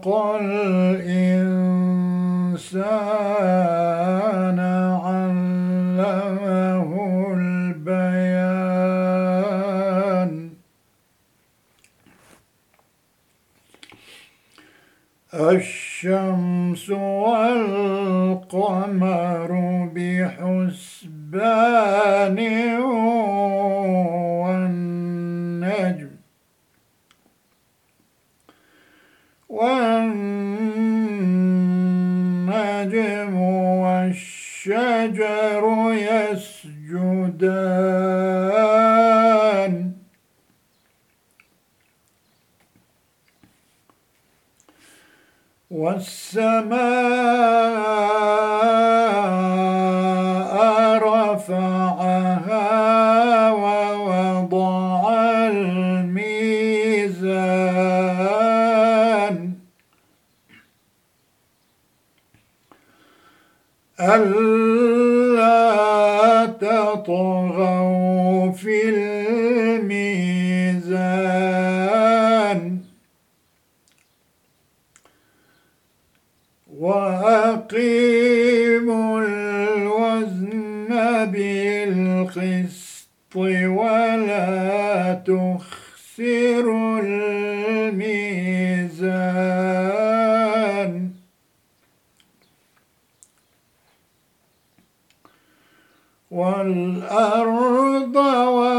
خلق الإنسان علمه البيان. الشمس والقمر بحسبان يسجدان والسماء رفعها ووضع الميزان. ألا في الميزان. وأقيموا الوزن بالقسط ولا تخسروا الميزان. والأرض وضعها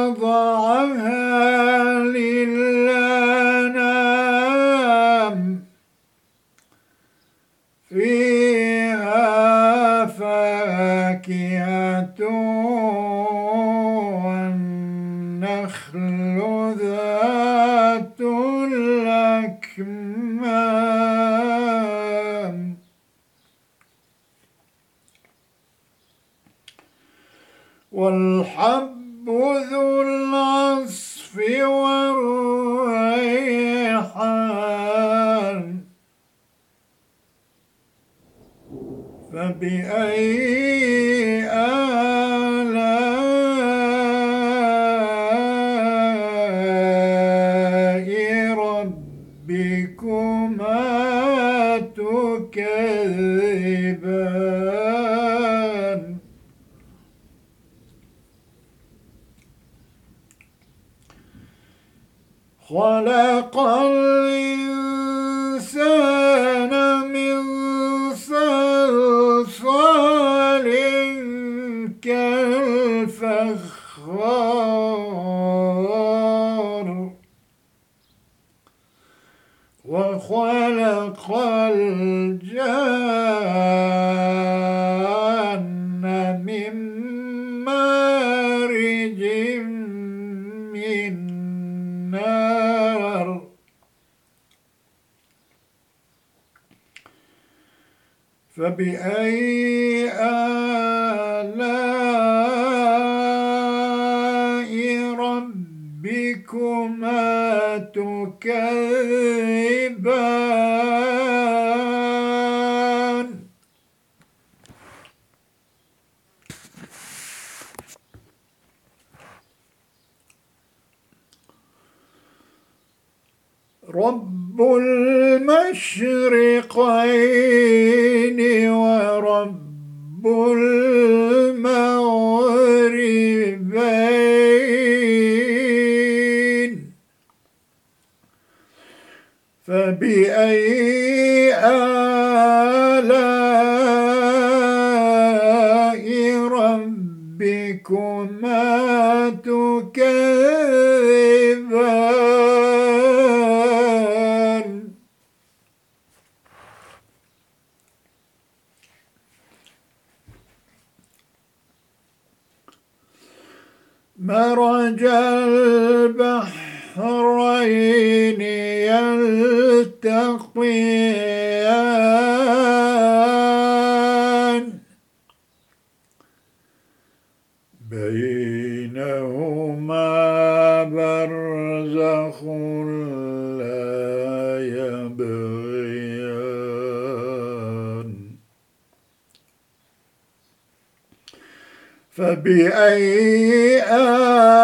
فبأي Bravo! فبأي آلاء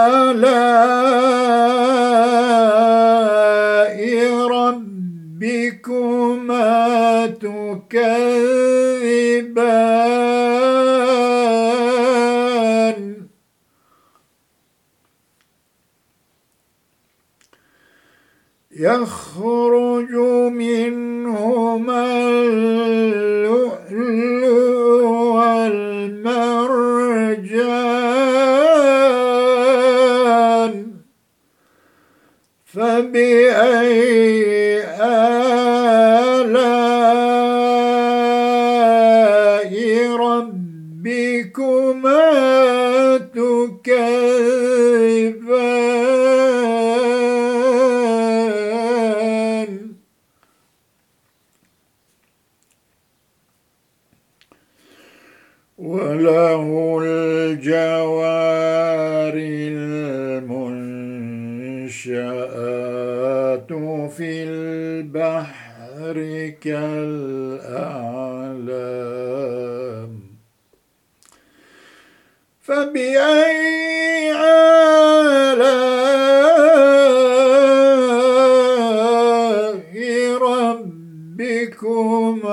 ربكما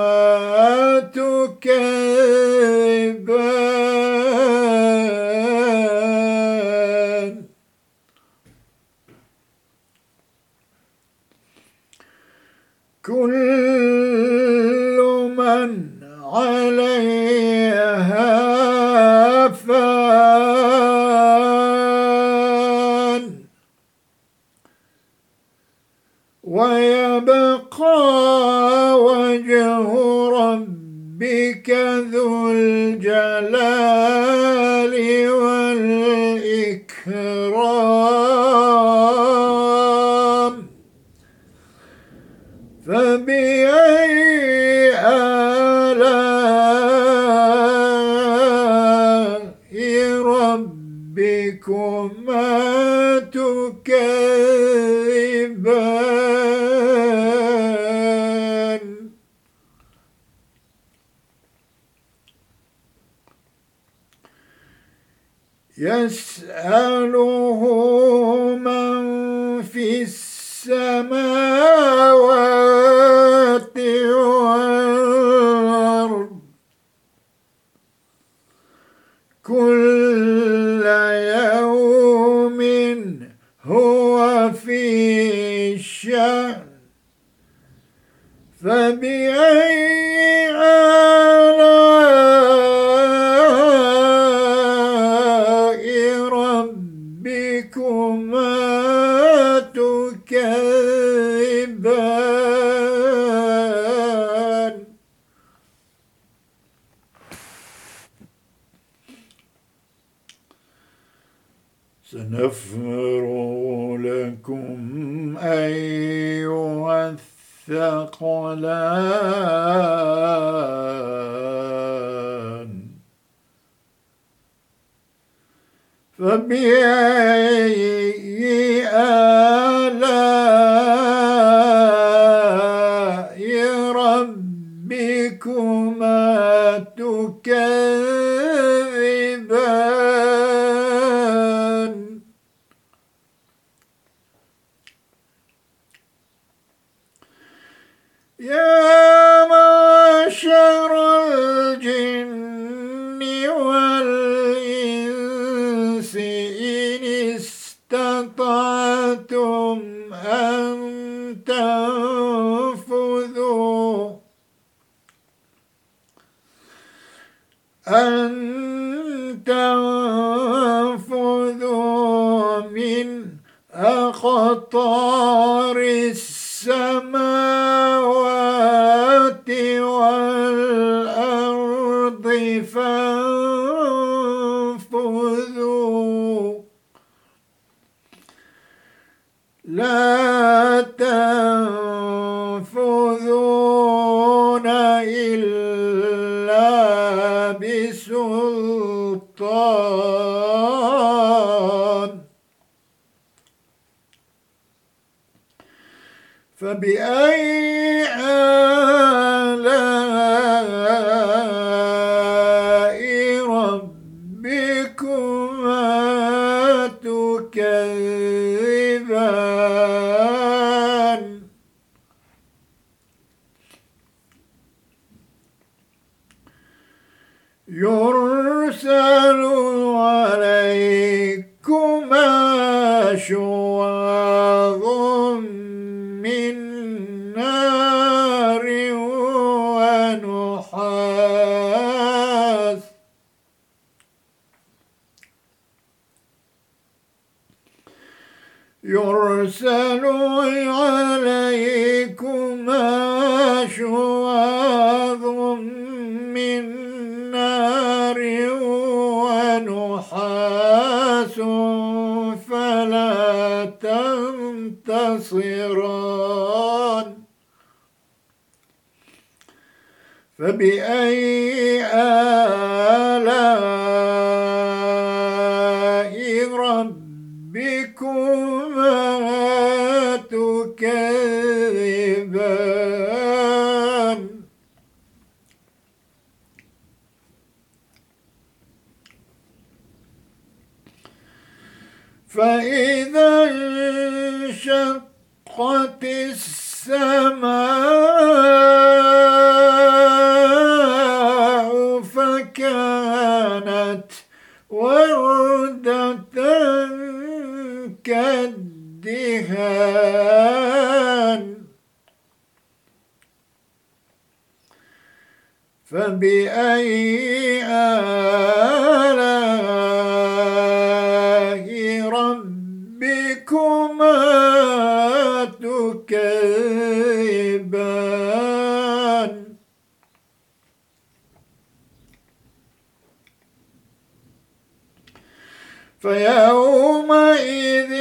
سنفرغ لكم أيها الثقلان. فبأي Uh, فبأي آلاء فكانت وردة كالدهان. فبأي آلاء فيومئذ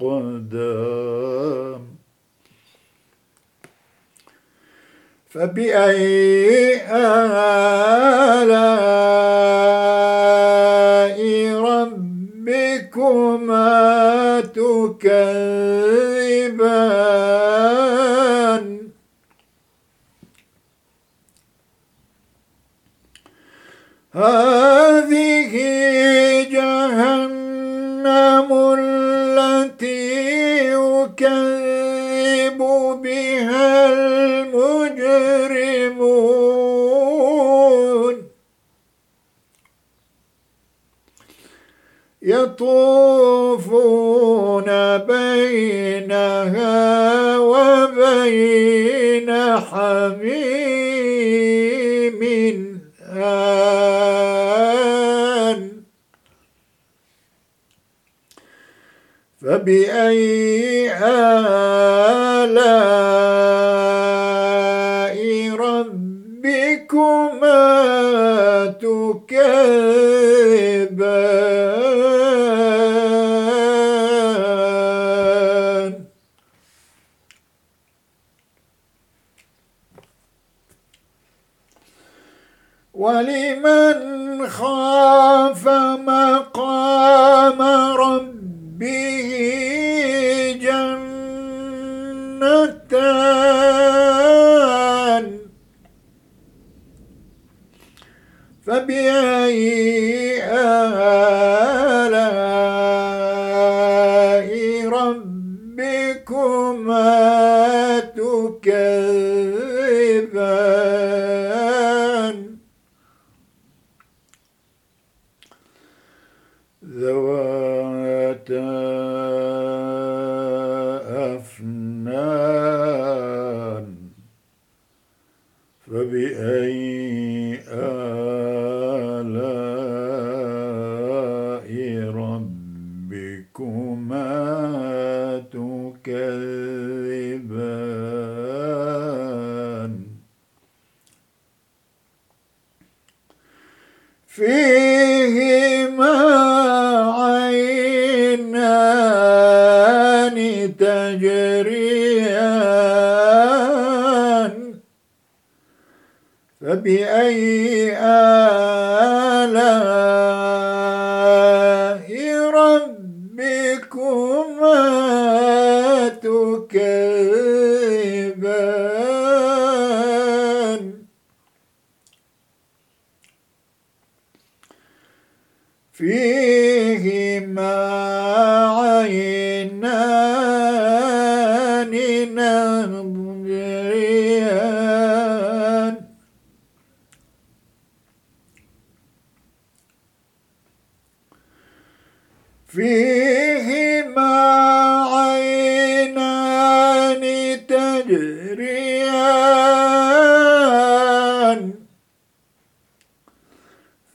والأقدام فبأي آلاء ربكما تكذبان؟ هذه يطوفون بينها وبين حميم آن. فبأي آلاء ربكما تكذبان؟ خاف مقام ربه جنتان. فبأي آلاء تجريان. فبأي آلاء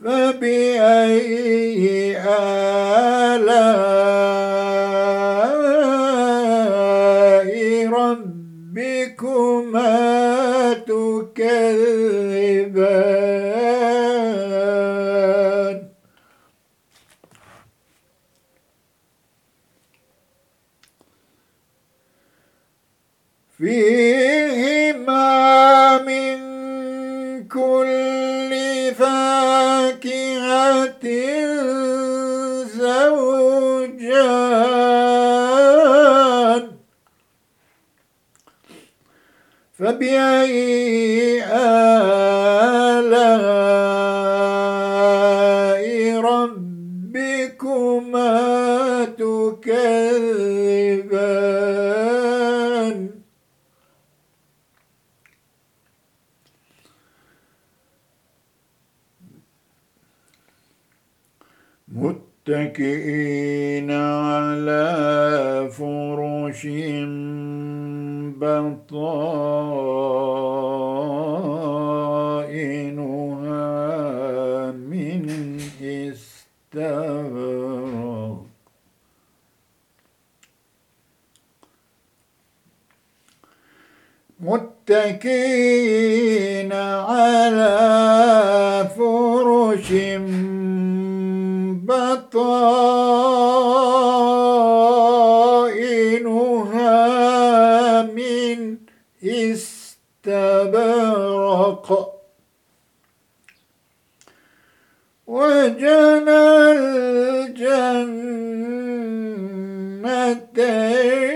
فبأي آلاء واستبرق وجنى الجنتين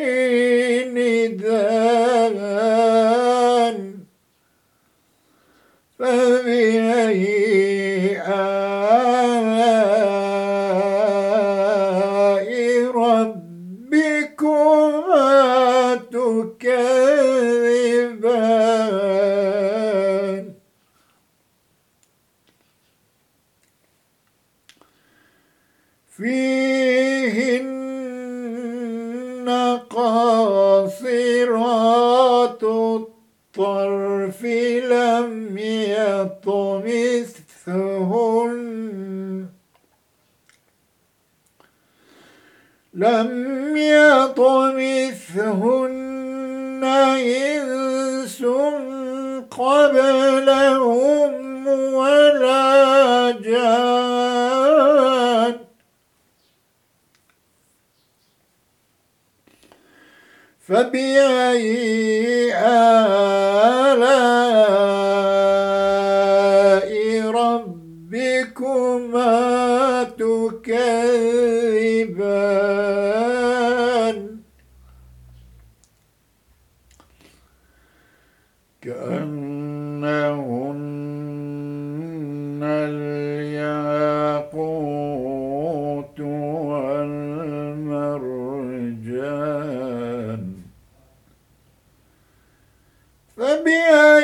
لم يطمثهن إنس قبلهم ولا جان. فبأي آلام Ambiente!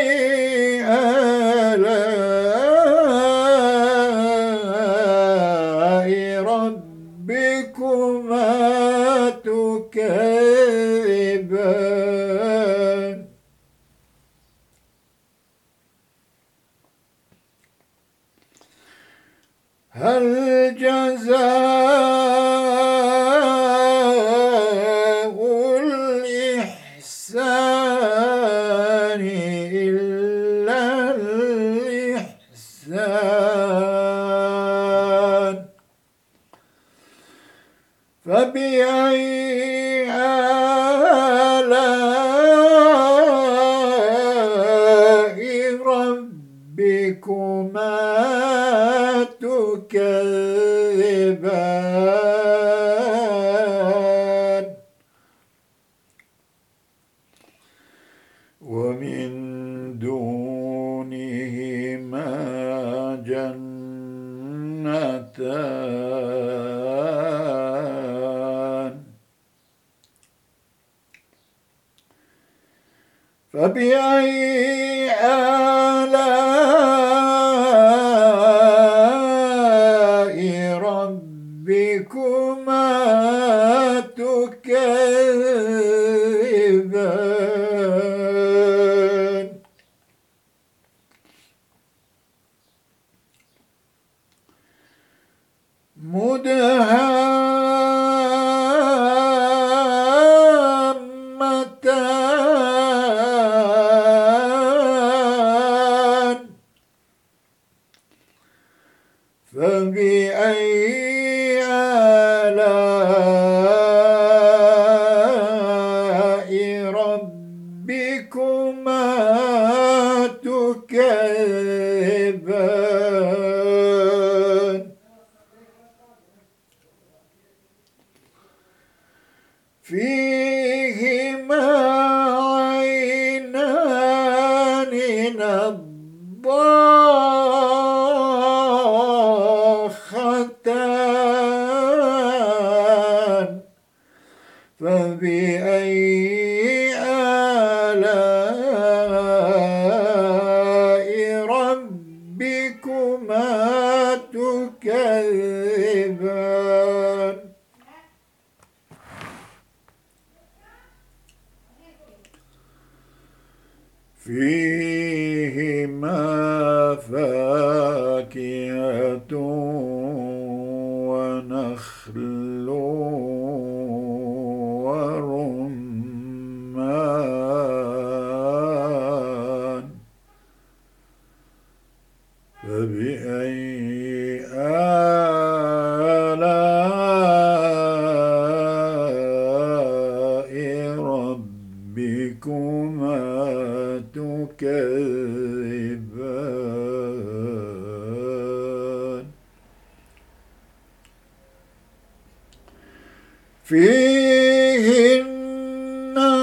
فيهن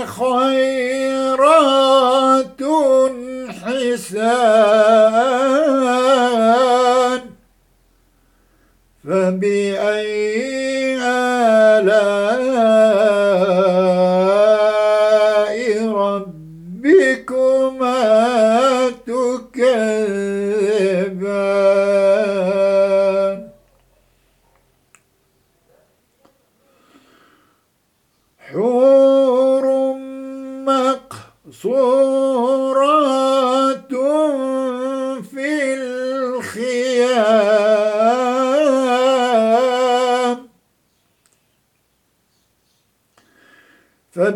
خيرات حسان.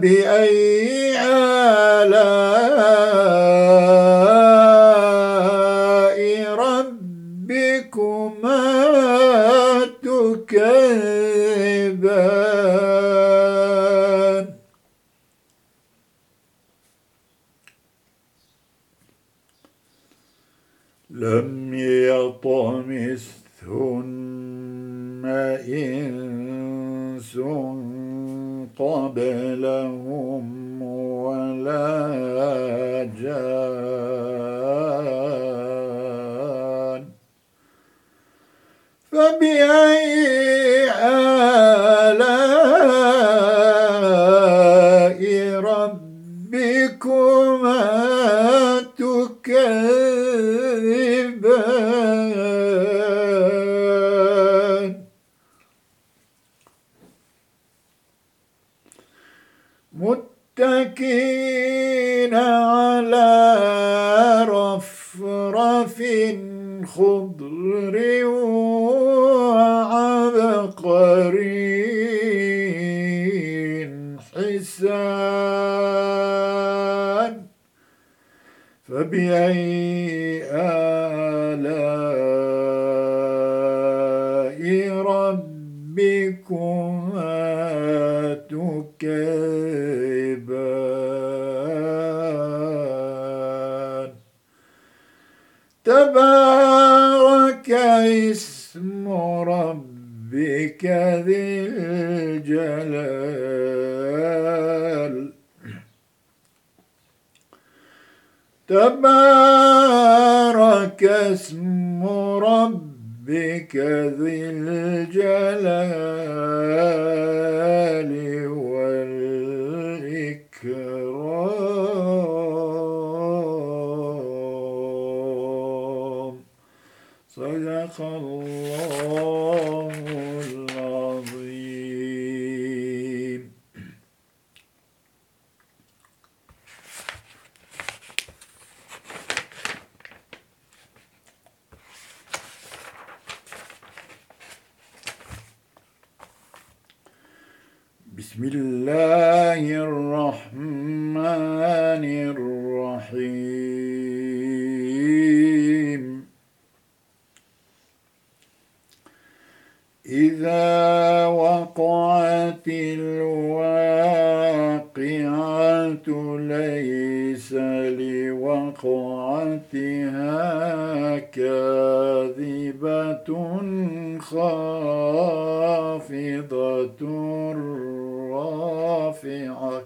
فبأي الرحيم. إذا وقعت الواقعة ليس لوقعتها كاذبة خافضة رافعة.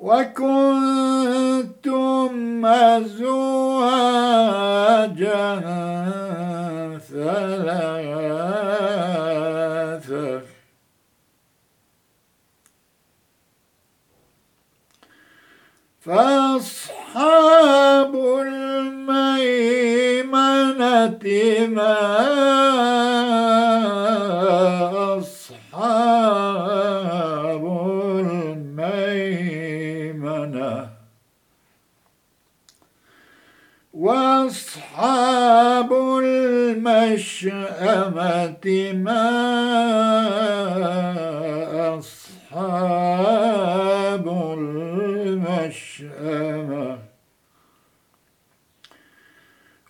وكنتم أزواجا ثلاثة. فأصحاب الميمنة ما وأصحاب المشأمة ما أصحاب المشأمة.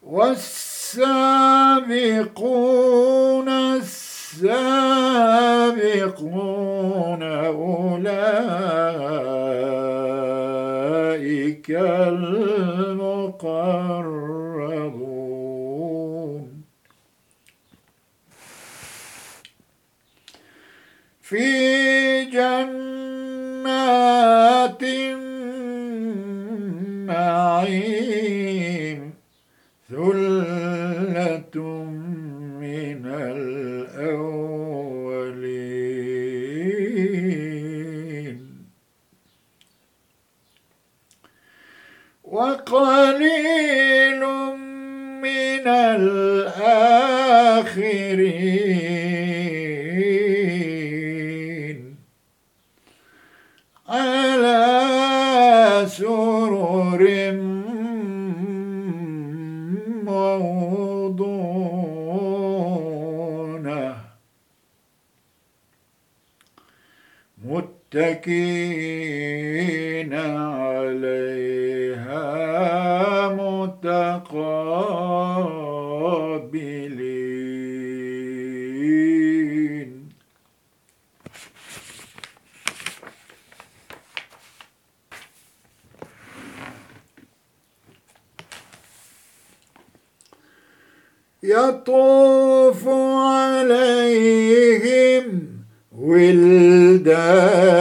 والسابقون السابقون أولئك المقربون. في الآخرين على سرر موضونة. متكئين يطوف عليهم ولدان.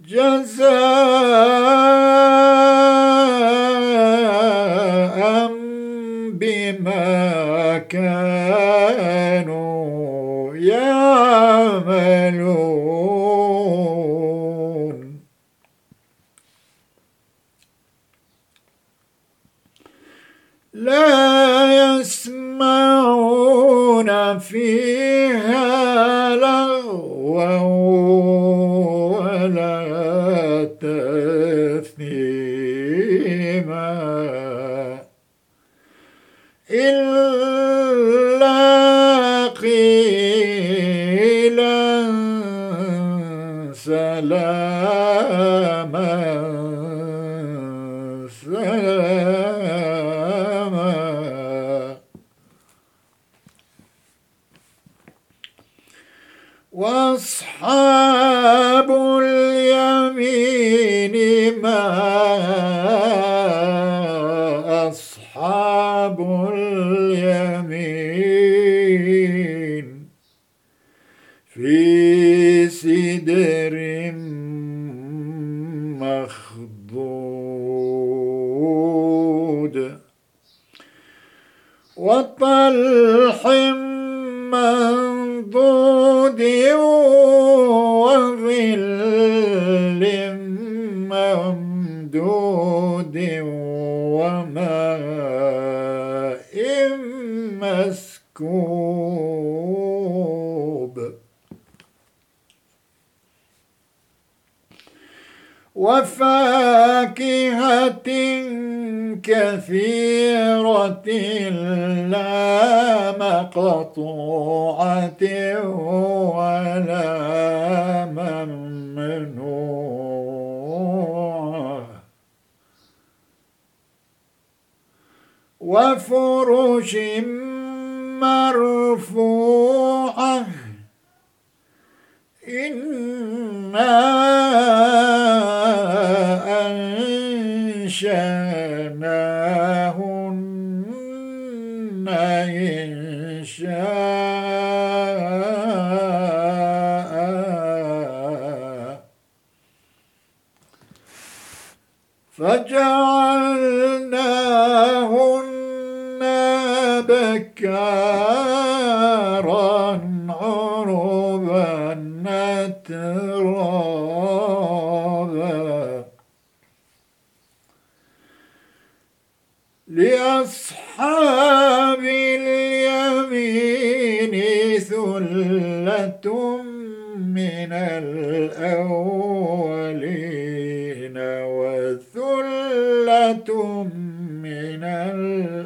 جزاء وفاكهة كثيرة لا مقطوعة ولا ممنوعة. وفرش مرفوعة إنا فجعلناهن بكارا عربا أترابا لأصحاب اليمين ثلة من الأولين وثلة من الآخرين.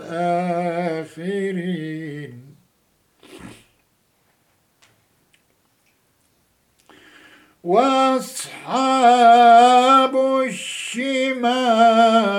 وأصحاب الشمال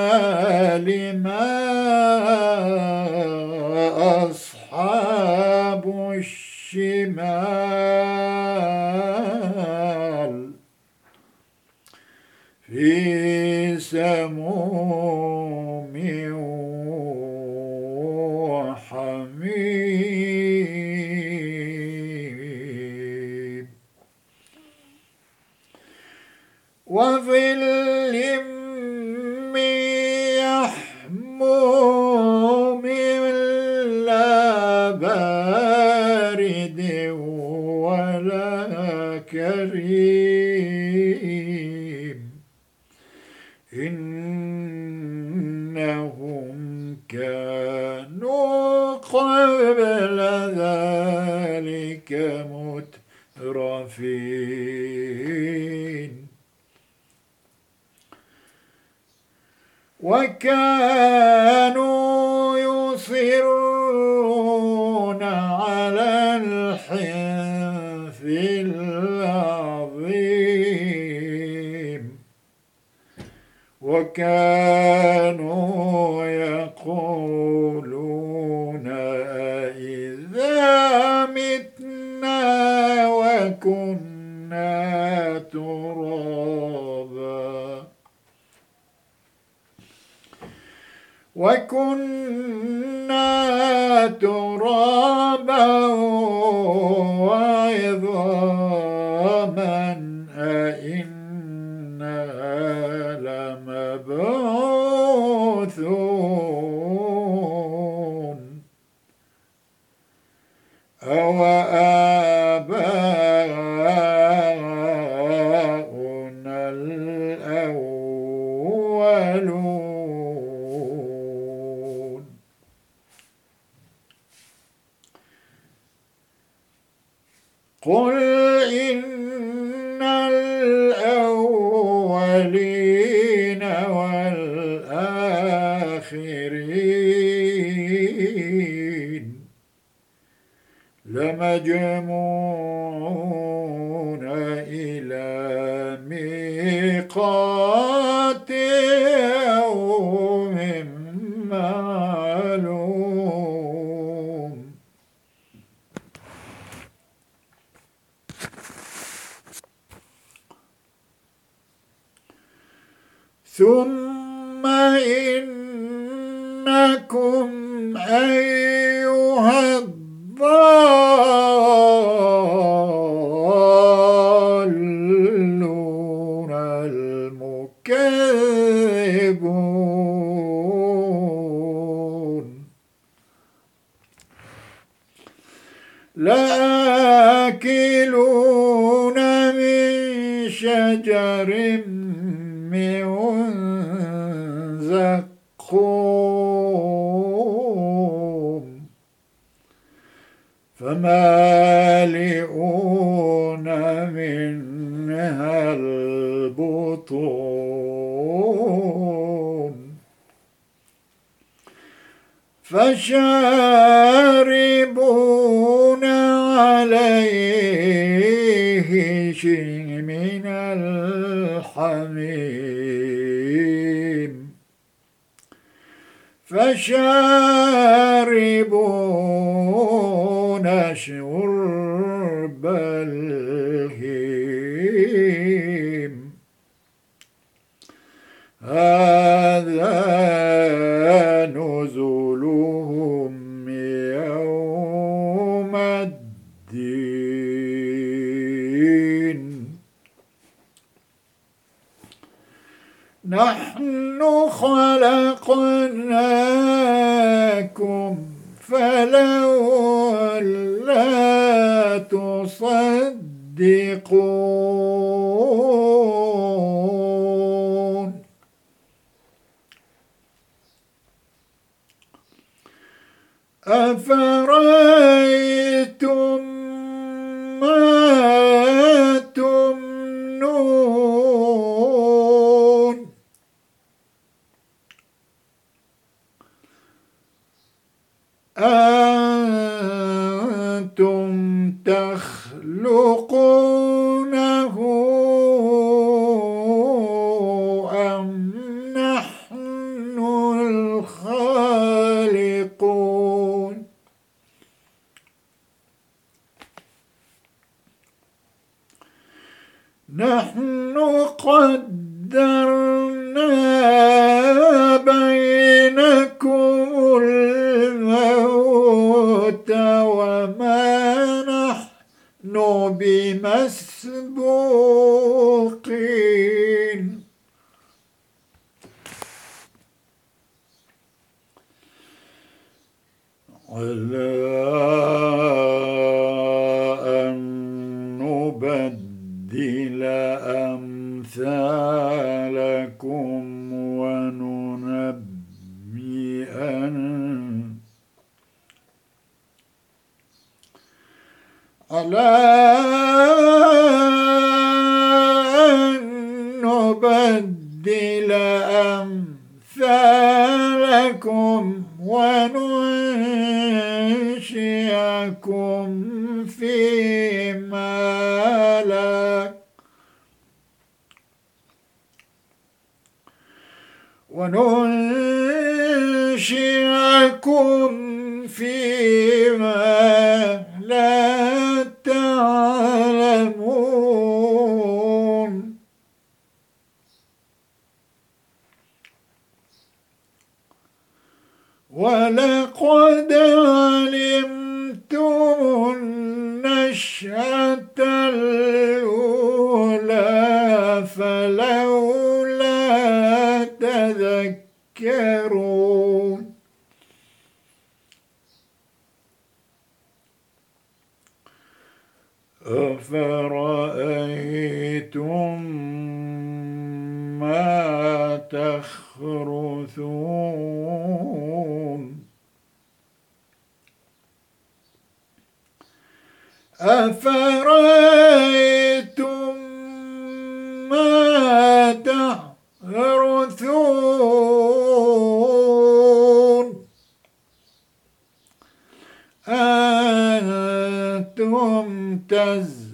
つを البطون. فشاربون عليه من الحميم. فشاربون شرب هذا نزلهم يوم الدين. نحن خلقناكم فلولا تصدقون. أفرأيتم ما تمنون؟ أنتم تخلقون نحن قدرنا أفرأيتم ما تخرثون؟ أفرأيتم ممتاز.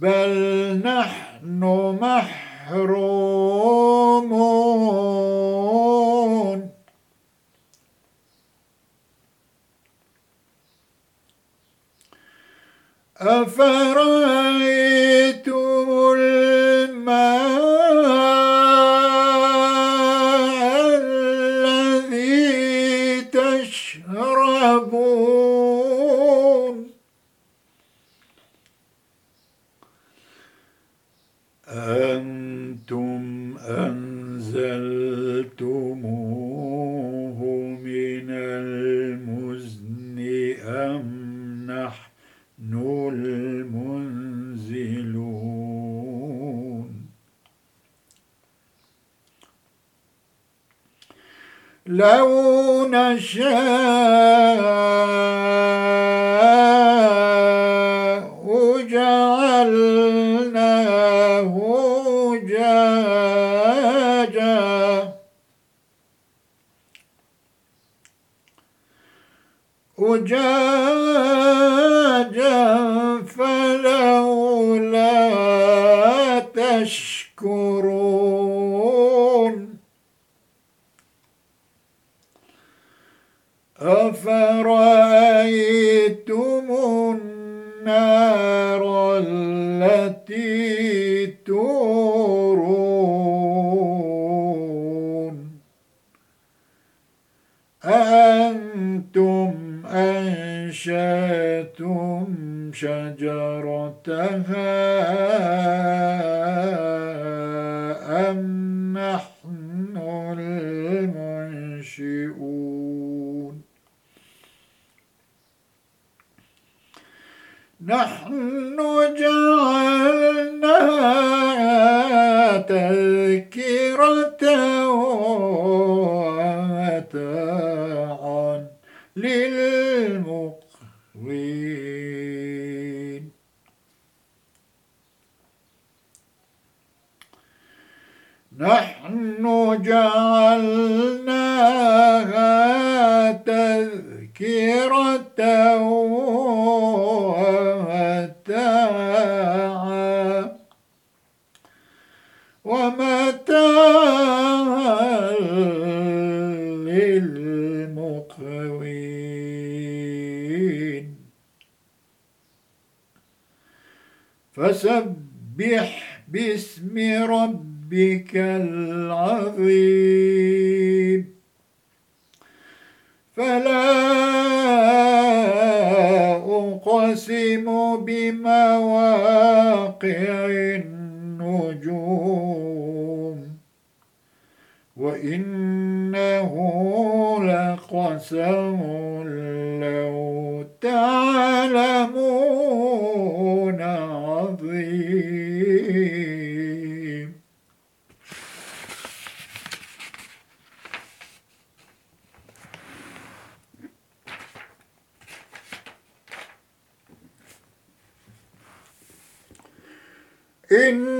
بل نحن محرومون. أفرأ يشاء أأنتم أنشأتم شجرتها أم نحن المنشئون؟ نحن جعلنا فسبح باسم ربك العظيم. فلا أقسم بمواقع النجوم وإنه لقسم لو تعلم. إن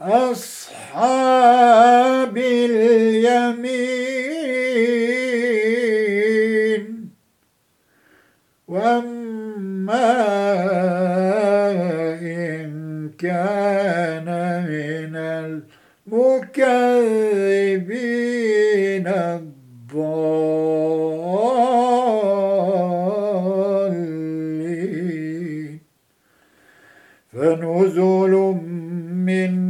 أصحاب اليمين. وما إن كان من المكذبين الضالين. فنزل من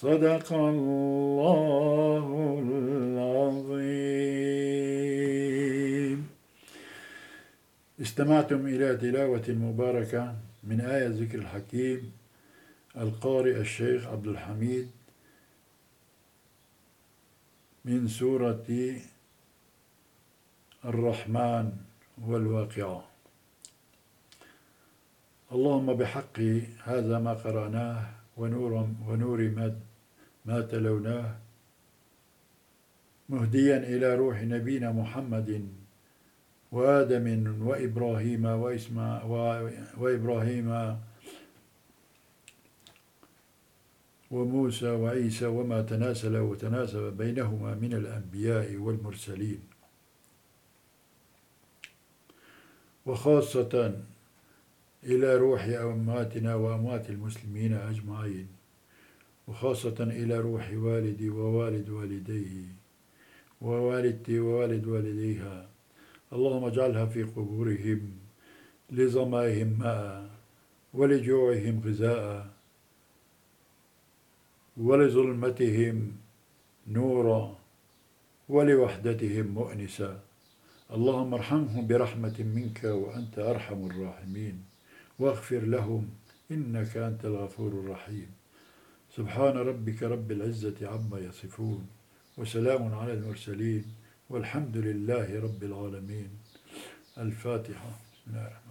صدق الله العظيم. استمعتم إلى تلاوة مباركة من آية ذكر الحكيم القارئ الشيخ عبد الحميد من سورة الرحمن والواقعة. اللهم بحق هذا ما قرأناه ونور ونور ما ما تلوناه مهديا إلى روح نبينا محمد وآدم وإبراهيم وإسماء وإبراهيم وموسى وعيسى وما تناسل وتناسب بينهما من الأنبياء والمرسلين. وخاصة إلى روح أمواتنا وأموات المسلمين أجمعين. وخاصة إلى روح والدي ووالد والديه ووالدتي ووالد والديها. اللهم اجعلها في قبورهم لظمائهم ماء ولجوعهم غذاء ولظلمتهم نورا ولوحدتهم مؤنسا. اللهم ارحمهم برحمة منك وأنت أرحم الراحمين. واغفر لهم إنك أنت الغفور الرحيم. سبحان ربك رب العزة عما يصفون وسلام على المرسلين والحمد لله رب العالمين. الفاتحة. بسم الله الرحمن